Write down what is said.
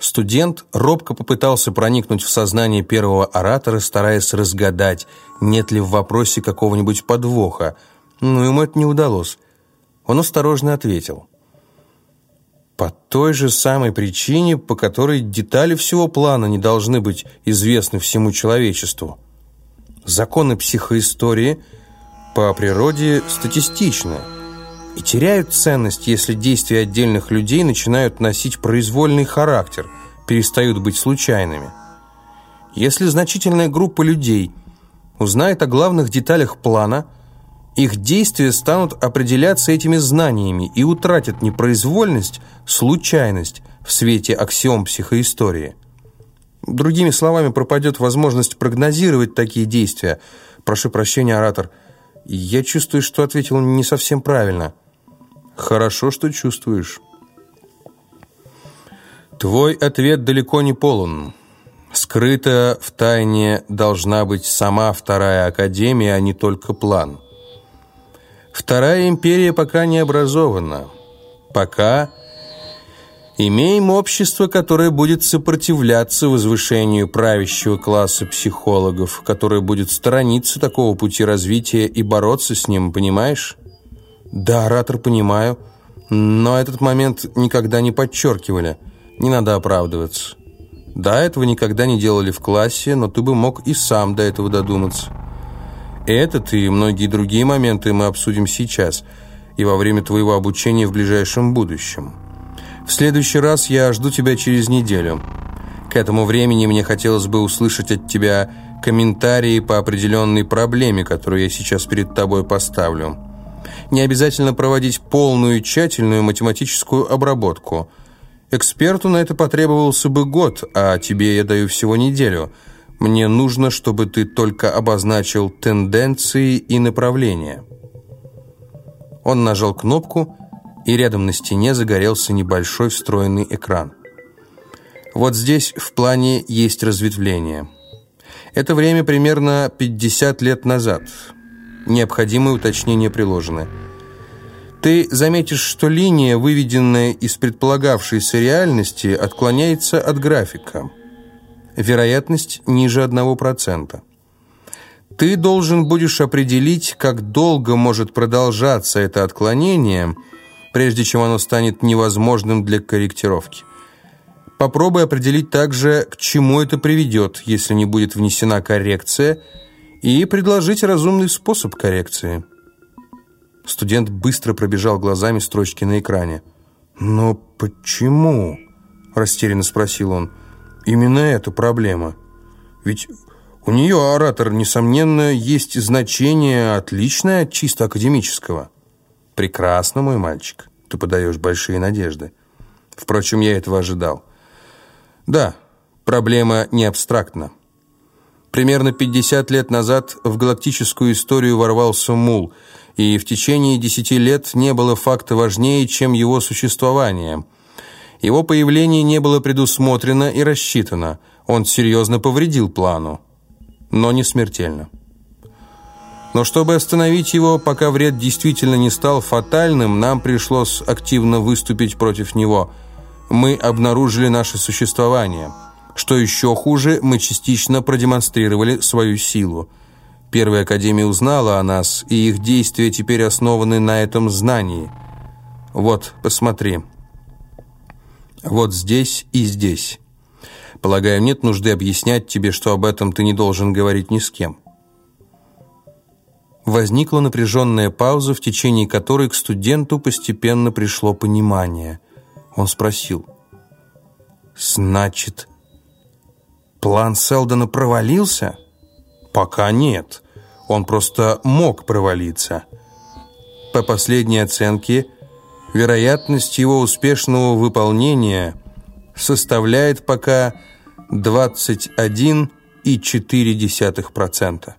Студент робко попытался проникнуть в сознание первого оратора, стараясь разгадать, нет ли в вопросе какого-нибудь подвоха. Но ему это не удалось. Он осторожно ответил. По той же самой причине, по которой детали всего плана не должны быть известны всему человечеству. Законы психоистории по природе статистичны и теряют ценность, если действия отдельных людей начинают носить произвольный характер, перестают быть случайными. Если значительная группа людей узнает о главных деталях плана – их действия станут определяться этими знаниями и утратят непроизвольность, случайность в свете аксиом психоистории. Другими словами, пропадет возможность прогнозировать такие действия. Прошу прощения, оратор. Я чувствую, что ответил не совсем правильно. Хорошо, что чувствуешь. Твой ответ далеко не полон. Скрыта в тайне должна быть сама вторая академия, а не только план. Вторая империя пока не образована. Пока имеем общество, которое будет сопротивляться возвышению правящего класса психологов, которое будет сторониться такого пути развития и бороться с ним, понимаешь? Да, оратор, понимаю, но этот момент никогда не подчеркивали. Не надо оправдываться. Да, этого никогда не делали в классе, но ты бы мог и сам до этого додуматься. Этот и многие другие моменты мы обсудим сейчас и во время твоего обучения в ближайшем будущем. В следующий раз я жду тебя через неделю. К этому времени мне хотелось бы услышать от тебя комментарии по определенной проблеме, которую я сейчас перед тобой поставлю. Не обязательно проводить полную тщательную математическую обработку. Эксперту на это потребовался бы год, а тебе я даю всего неделю – мне нужно, чтобы ты только обозначил тенденции и направления». Он нажал кнопку, и рядом на стене загорелся небольшой встроенный экран. Вот здесь в плане есть разветвление. Это время примерно 50 лет назад. Необходимые уточнения приложены. Ты заметишь, что линия, выведенная из предполагавшейся реальности, отклоняется от графика вероятность ниже 1%. Ты должен будешь определить, как долго может продолжаться это отклонение, прежде чем оно станет невозможным для корректировки. Попробуй определить также, к чему это приведет, если не будет внесена коррекция, и предложить разумный способ коррекции. Студент быстро пробежал глазами строчки на экране. «Но почему?» – растерянно спросил он. Именно эта проблема. Ведь у нее, оратор, несомненно, есть значение отличное от чисто академического. Прекрасно, мой мальчик. Ты подаешь большие надежды. Впрочем, я этого ожидал. Да, проблема не абстрактна. Примерно 50 лет назад в галактическую историю ворвался Мул, и в течение 10 лет не было факта важнее, чем его существование – его появление не было предусмотрено и рассчитано. Он серьезно повредил плану, но не смертельно. Но чтобы остановить его, пока вред действительно не стал фатальным, нам пришлось активно выступить против него. Мы обнаружили наше существование. Что еще хуже, мы частично продемонстрировали свою силу. Первая Академия узнала о нас, и их действия теперь основаны на этом знании. Вот, посмотри. Вот здесь и здесь. Полагаю, нет нужды объяснять тебе, что об этом ты не должен говорить ни с кем. Возникла напряженная пауза, в течение которой к студенту постепенно пришло понимание. Он спросил. «Значит, план Селдона провалился?» «Пока нет. Он просто мог провалиться. По последней оценке – вероятность его успешного выполнения составляет пока 21,4%.